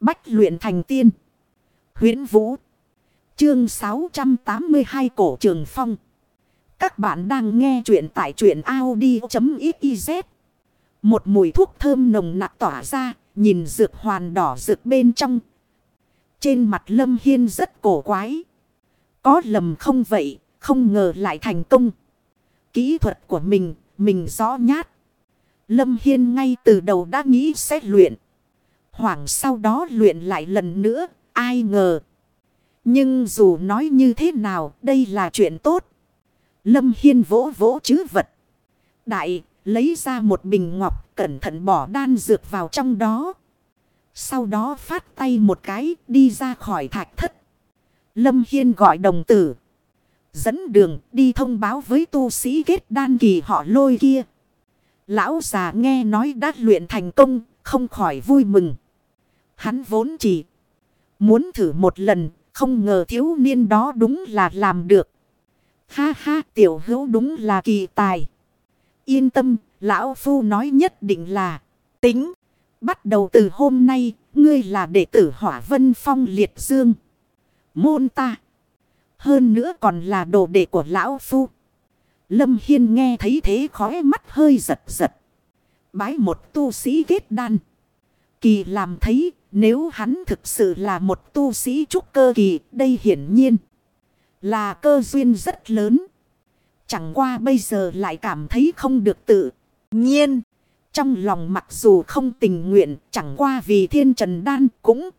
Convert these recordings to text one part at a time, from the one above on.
Bách luyện thành tiên. huyễn Vũ. Chương 682 Cổ Trường Phong. Các bạn đang nghe truyện tại truyện Audi.xyz. Một mùi thuốc thơm nồng nặc tỏa ra, nhìn dược hoàn đỏ dược bên trong. Trên mặt Lâm Hiên rất cổ quái. Có lầm không vậy, không ngờ lại thành công. Kỹ thuật của mình, mình rõ nhát. Lâm Hiên ngay từ đầu đã nghĩ sẽ luyện. Hoảng sau đó luyện lại lần nữa, ai ngờ. Nhưng dù nói như thế nào, đây là chuyện tốt. Lâm Hiên vỗ vỗ chứ vật. Đại, lấy ra một bình ngọc, cẩn thận bỏ đan dược vào trong đó. Sau đó phát tay một cái, đi ra khỏi thạch thất. Lâm Hiên gọi đồng tử. Dẫn đường đi thông báo với tu sĩ kết đan kỳ họ lôi kia. Lão già nghe nói đã luyện thành công, không khỏi vui mừng. Hắn vốn chỉ muốn thử một lần, không ngờ thiếu niên đó đúng là làm được. Ha ha, tiểu hữu đúng là kỳ tài. Yên tâm, lão phu nói nhất định là tính. Bắt đầu từ hôm nay, ngươi là đệ tử hỏa vân phong liệt dương. Môn ta. Hơn nữa còn là đồ đệ của lão phu. Lâm Hiên nghe thấy thế khói mắt hơi giật giật. Bái một tu sĩ kết đan. Kỳ làm thấy nếu hắn thực sự là một tu sĩ trúc cơ kỳ đây hiển nhiên. Là cơ duyên rất lớn. Chẳng qua bây giờ lại cảm thấy không được tự nhiên. Trong lòng mặc dù không tình nguyện chẳng qua vì thiên trần đan cũng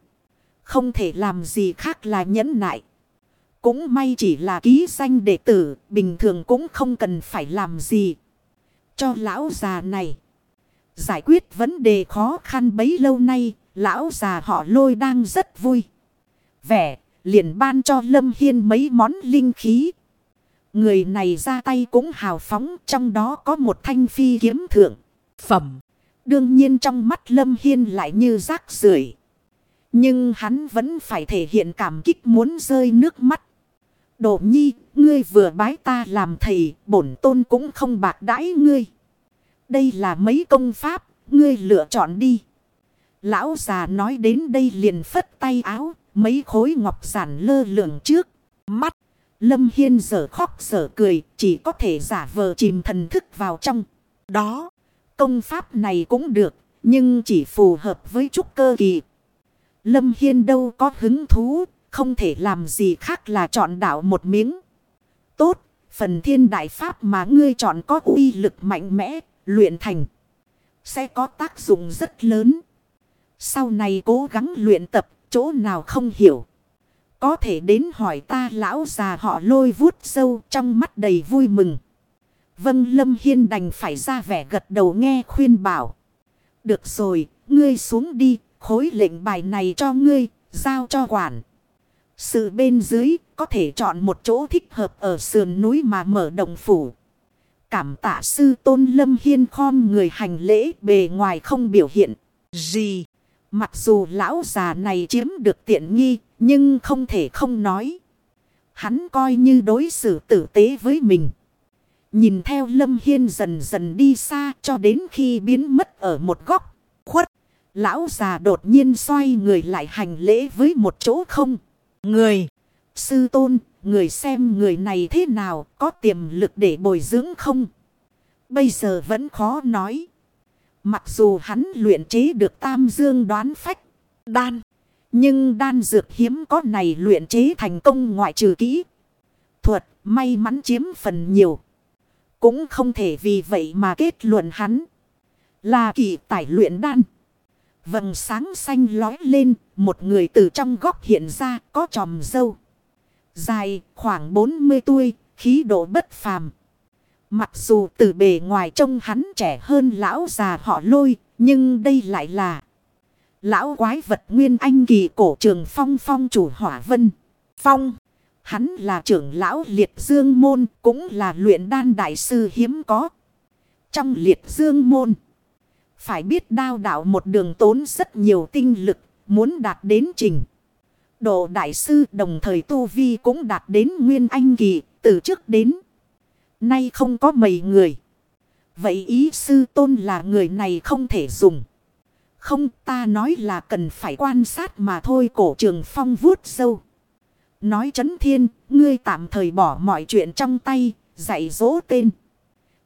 không thể làm gì khác là nhẫn nại. Cũng may chỉ là ký danh đệ tử, bình thường cũng không cần phải làm gì. Cho lão già này. Giải quyết vấn đề khó khăn bấy lâu nay, lão già họ lôi đang rất vui. Vẻ, liền ban cho Lâm Hiên mấy món linh khí. Người này ra tay cũng hào phóng, trong đó có một thanh phi kiếm thượng. Phẩm. Đương nhiên trong mắt Lâm Hiên lại như rác rưởi Nhưng hắn vẫn phải thể hiện cảm kích muốn rơi nước mắt. Độ nhi, ngươi vừa bái ta làm thầy, bổn tôn cũng không bạc đãi ngươi. Đây là mấy công pháp, ngươi lựa chọn đi. Lão già nói đến đây liền phất tay áo, mấy khối ngọc giản lơ lửng trước. Mắt, Lâm Hiên giờ khóc giờ cười, chỉ có thể giả vờ chìm thần thức vào trong. Đó, công pháp này cũng được, nhưng chỉ phù hợp với trúc cơ kỳ. Lâm Hiên đâu có hứng thú, không thể làm gì khác là chọn đạo một miếng. Tốt, phần thiên đại pháp mà ngươi chọn có uy lực mạnh mẽ, luyện thành. Sẽ có tác dụng rất lớn. Sau này cố gắng luyện tập, chỗ nào không hiểu. Có thể đến hỏi ta lão già họ lôi vuốt sâu trong mắt đầy vui mừng. vân Lâm Hiên đành phải ra vẻ gật đầu nghe khuyên bảo. Được rồi, ngươi xuống đi, khối lệnh bài này cho ngươi, giao cho quản. Sự bên dưới có thể chọn một chỗ thích hợp ở sườn núi mà mở đồng phủ. Cảm tạ sư tôn lâm hiên khom người hành lễ bề ngoài không biểu hiện gì. Mặc dù lão già này chiếm được tiện nghi nhưng không thể không nói. Hắn coi như đối xử tử tế với mình. Nhìn theo lâm hiên dần dần đi xa cho đến khi biến mất ở một góc khuất. Lão già đột nhiên xoay người lại hành lễ với một chỗ không. Người, sư tôn, người xem người này thế nào, có tiềm lực để bồi dưỡng không? Bây giờ vẫn khó nói. Mặc dù hắn luyện chế được tam dương đoán phách, đan. Nhưng đan dược hiếm có này luyện chế thành công ngoại trừ kỹ. Thuật may mắn chiếm phần nhiều. Cũng không thể vì vậy mà kết luận hắn. Là kỳ tải luyện đan. Vầng sáng xanh lói lên, một người từ trong góc hiện ra có tròm dâu. Dài khoảng 40 tuổi, khí độ bất phàm. Mặc dù từ bề ngoài trông hắn trẻ hơn lão già họ lôi, nhưng đây lại là lão quái vật nguyên anh kỳ cổ trường phong phong chủ hỏa vân. Phong, hắn là trưởng lão liệt dương môn, cũng là luyện đan đại sư hiếm có. Trong liệt dương môn. Phải biết đao đạo một đường tốn rất nhiều tinh lực, muốn đạt đến trình. Độ đại sư đồng thời Tu Vi cũng đạt đến Nguyên Anh Kỳ, từ trước đến. Nay không có mấy người. Vậy ý sư tôn là người này không thể dùng. Không ta nói là cần phải quan sát mà thôi cổ trường phong vuốt sâu. Nói chấn thiên, ngươi tạm thời bỏ mọi chuyện trong tay, dạy dỗ tên.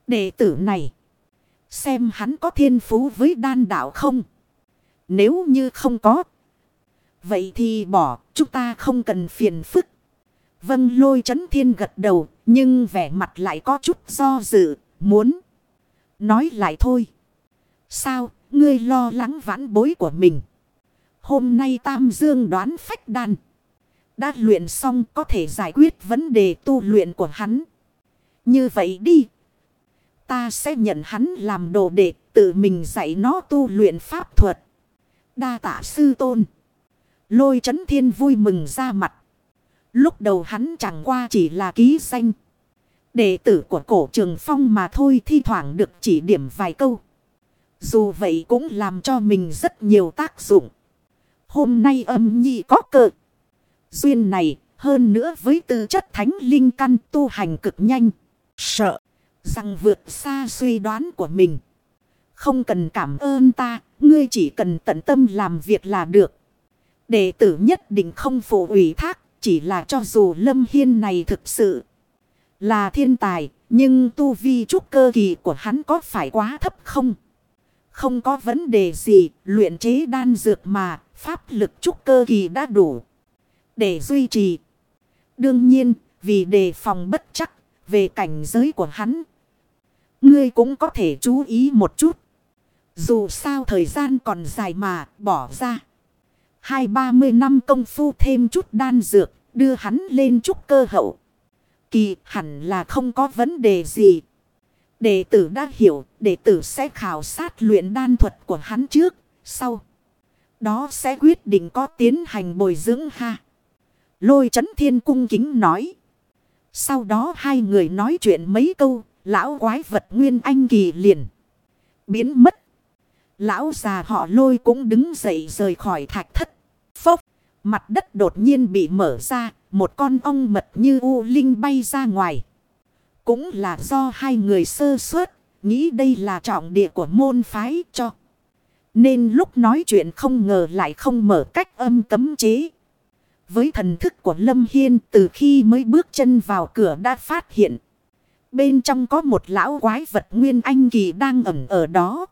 Đệ tử này, xem hắn có thiên phú với đan đạo không? Nếu như không có, vậy thì bỏ, chúng ta không cần phiền phức. Vâng lôi chấn thiên gật đầu, nhưng vẻ mặt lại có chút do dự, muốn. Nói lại thôi. Sao, ngươi lo lắng vãn bối của mình. Hôm nay Tam Dương đoán phách đan. Đã luyện xong có thể giải quyết vấn đề tu luyện của hắn. Như vậy đi. Ta sẽ nhận hắn làm đồ đệ tự mình dạy nó tu luyện pháp thuật. Đa tạ sư tôn. Lôi chấn thiên vui mừng ra mặt. Lúc đầu hắn chẳng qua chỉ là ký danh. Đệ tử của cổ trường phong mà thôi thi thoảng được chỉ điểm vài câu. Dù vậy cũng làm cho mình rất nhiều tác dụng. Hôm nay âm nhi có cờ. Duyên này hơn nữa với tư chất thánh linh căn tu hành cực nhanh. Sợ rằng vượt xa suy đoán của mình. Không cần cảm ơn ta, ngươi chỉ cần tận tâm làm việc là được. Đệ tử nhất định không phụ ủy thác, chỉ là cho dù Lâm Hiên này thực sự là thiên tài, nhưng tu vi trúc cơ kỳ của hắn có phải quá thấp không? Không có vấn đề gì, luyện chế đan dược mà, pháp lực trúc cơ kỳ đã đủ. Để duy trì. Đương nhiên, vì đề phòng bất chắc, về cảnh giới của hắn. Ngươi cũng có thể chú ý một chút. Dù sao thời gian còn dài mà, bỏ ra. Hai ba mươi năm công phu thêm chút đan dược, đưa hắn lên chút cơ hậu. Kỳ hẳn là không có vấn đề gì. Đệ tử đã hiểu, đệ tử sẽ khảo sát luyện đan thuật của hắn trước, sau. Đó sẽ quyết định có tiến hành bồi dưỡng ha. Lôi chấn thiên cung kính nói. Sau đó hai người nói chuyện mấy câu, lão quái vật nguyên anh kỳ liền. Biến mất. Lão già họ lôi cũng đứng dậy rời khỏi thạch thất. Phốc. Mặt đất đột nhiên bị mở ra. Một con ong mật như u linh bay ra ngoài. Cũng là do hai người sơ suất. Nghĩ đây là trọng địa của môn phái cho. Nên lúc nói chuyện không ngờ lại không mở cách âm cấm chế. Với thần thức của Lâm Hiên từ khi mới bước chân vào cửa đã phát hiện. Bên trong có một lão quái vật nguyên anh kỳ đang ẩn ở đó.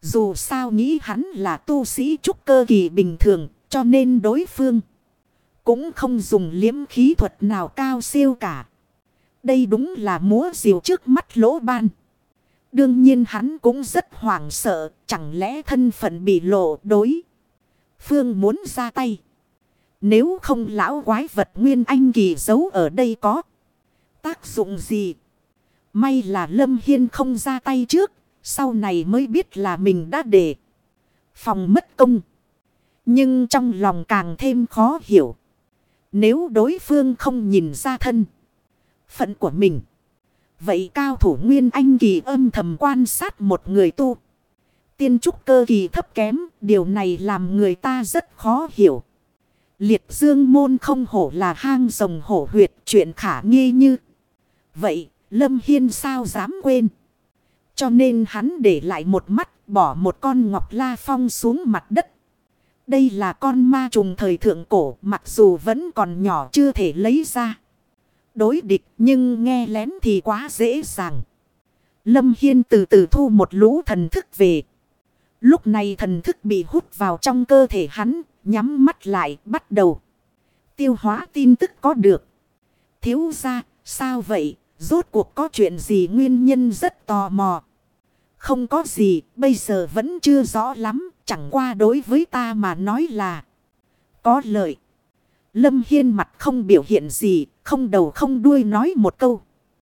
Dù sao nghĩ hắn là tu sĩ trúc cơ kỳ bình thường cho nên đối phương cũng không dùng liếm khí thuật nào cao siêu cả. Đây đúng là múa diều trước mắt lỗ ban. Đương nhiên hắn cũng rất hoảng sợ, chẳng lẽ thân phận bị lộ đối. Phương muốn ra tay. Nếu không lão quái vật nguyên anh kỳ giấu ở đây có tác dụng gì? May là Lâm Hiên không ra tay trước, sau này mới biết là mình đã để phòng mất công. Nhưng trong lòng càng thêm khó hiểu. Nếu đối phương không nhìn ra thân phận của mình. Vậy cao thủ Nguyên Anh kỳ âm thầm quan sát một người tu. Tiên trúc cơ kỳ thấp kém, điều này làm người ta rất khó hiểu. Liệt dương môn không hổ là hang rồng hổ huyệt chuyện khả nghi như. Vậy, Lâm Hiên sao dám quên. Cho nên hắn để lại một mắt, bỏ một con ngọc la phong xuống mặt đất. Đây là con ma trùng thời thượng cổ, mặc dù vẫn còn nhỏ chưa thể lấy ra. Đối địch nhưng nghe lén thì quá dễ dàng. Lâm Hiên từ từ thu một lũ thần thức về. Lúc này thần thức bị hút vào trong cơ thể hắn, nhắm mắt lại, bắt đầu. Tiêu hóa tin tức có được. Thiếu ra, sao vậy? Rốt cuộc có chuyện gì nguyên nhân rất tò mò. Không có gì, bây giờ vẫn chưa rõ lắm, chẳng qua đối với ta mà nói là có lợi. Lâm Hiên mặt không biểu hiện gì, không đầu không đuôi nói một câu.